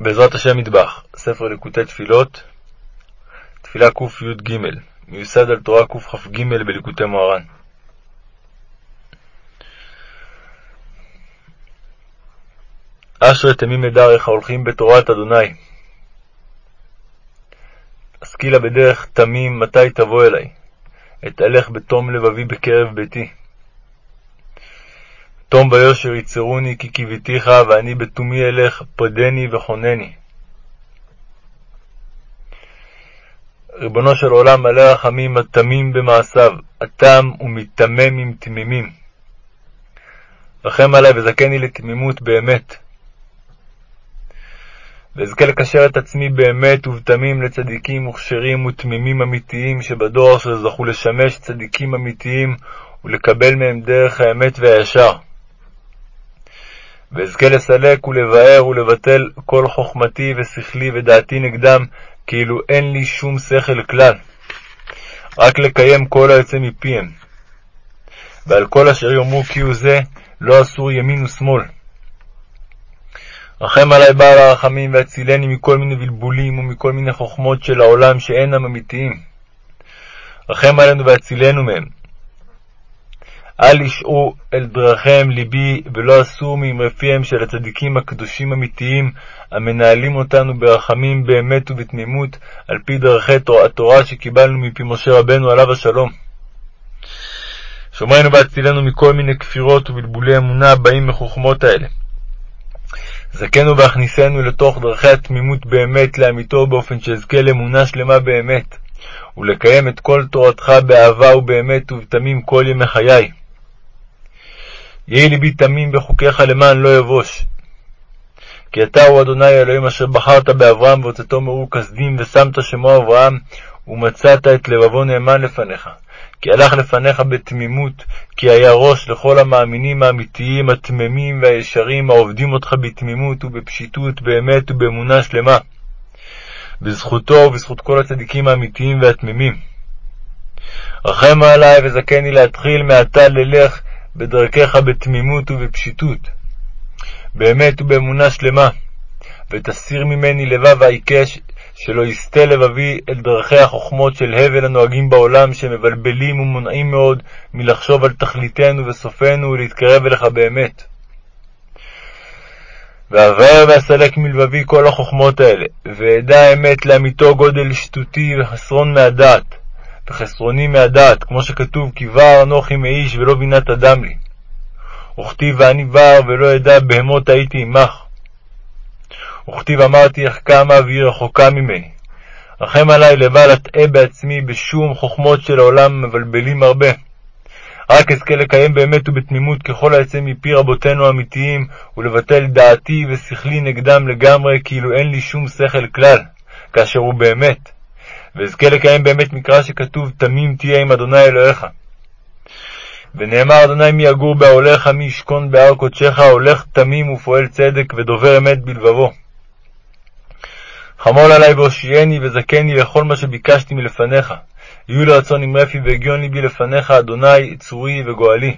בעזרת השם מטבח, ספר ליקוטי תפילות, תפילה קי"ג, מיוסד על תורה קכ"ג בליקוטי מוהר"ן. אשרי תמימי דרך ההולכים בתורת אדוני. השכילה בדרך תמים, מתי תבוא אלי? אתהלך בתום לבבי בקרב ביתי. תום ביושר יצרוני כי קיוויתיך, ואני בתומי אלך, פדני וחונני. ריבונו של עולם מלא רחמים, התמים במעשיו, התם ומיתמם עם תמימים. רחם עלי וזכני לתמימות באמת. ואזכה לקשר את עצמי באמת ובתמים לצדיקים מוכשרים ותמימים אמיתיים שבדור שזכו לשמש צדיקים אמיתיים ולקבל מהם דרך האמת והישר. ואזכה לסלק ולבאר ולבטל כל חוכמתי ושכלי ודעתי נגדם, כאילו אין לי שום שכל כלל, רק לקיים כל היוצא מפיהם. ועל כל אשר יאמרו כי הוא זה, לא אסור ימין ושמאל. רחם עלי בעל הרחמים, והצילני מכל מיני בלבולים ומכל מיני חוכמות של העולם שאינם אמיתיים. רחם עלינו והצילנו מהם, אל ישעו אל דרכיהם ליבי, ולא אסור מאמרי פיהם של הצדיקים הקדושים אמיתיים, המנהלים אותנו ברחמים באמת ובתמימות, על פי דרכי התורה שקיבלנו מפי משה רבנו עליו השלום. שומרנו והצילנו מכל מיני כפירות ובלבולי אמונה הבאים מחוכמות האלה. זכנו והכניסנו לתוך דרכי התמימות באמת לאמיתו באופן שאזכה לאמונה שלמה באמת, ולקיים את כל תורתך באהבה ובאמת ובתמים כל ימי חיי. יהי ליבי תמים בחוקיך למען לא יבוש. כי אתה הוא אדוני האלוהים אשר בחרת באברהם והוצאתו מאור כסדים, ושמת שמו אברהם, ומצאת את לבבו נאמן לפניך. כי הלך לפניך בתמימות, כי היה ראש לכל המאמינים האמיתיים, התממים והישרים, העובדים אותך בתמימות ובפשיטות, באמת ובאמונה שלמה. בזכותו ובזכות כל הצדיקים האמיתיים והתמימים. רחם עלי וזכני להתחיל מעתה ללך בדרכך בתמימות ובפשיטות, באמת ובאמונה שלמה, ותסיר ממני לבב העיקש, שלא יסטה לבבי אל דרכי החוכמות של הבל הנוהגים בעולם, שמבלבלים ומונעים מאוד מלחשוב על תכליתנו וסופנו ולהתקרב אליך באמת. ואבאר ואסלק מלבבי כל החוכמות האלה, ואדע האמת לאמיתו גודל שטותי וחסרון מהדעת, וחסרוני מהדעת, כמו שכתוב, כי בר אנוכי מאיש ולא בינת אדם לי. וכתיב ואני בר ולא אדע בהמות הייתי עמך. וכתיב אמרתי איך קמה והיא רחוקה ממני. רחם עלי לבל אטעה בעצמי בשום חוכמות של העולם מבלבלים הרבה. רק אזכה לקיים באמת ובתמימות ככל היצא מפי רבותינו האמיתיים, ולבטל דעתי ושכלי נגדם לגמרי, כאילו אין לי שום שכל כלל, כאשר הוא באמת. ואזכה לקיים באמת מקרא שכתוב תמים תהיה עם אדוני אלוהיך. ונאמר אדוני מי יגור באוהליך מי ישכון בהר קודשך הולך תמים ופועל צדק ודובר אמת בלבבו. חמול עלי והושיעני וזכני לכל מה שביקשתי מלפניך. יהיו לרצון עם רפי והגיון ליבי לפניך, אדוני, צורי וגואלי.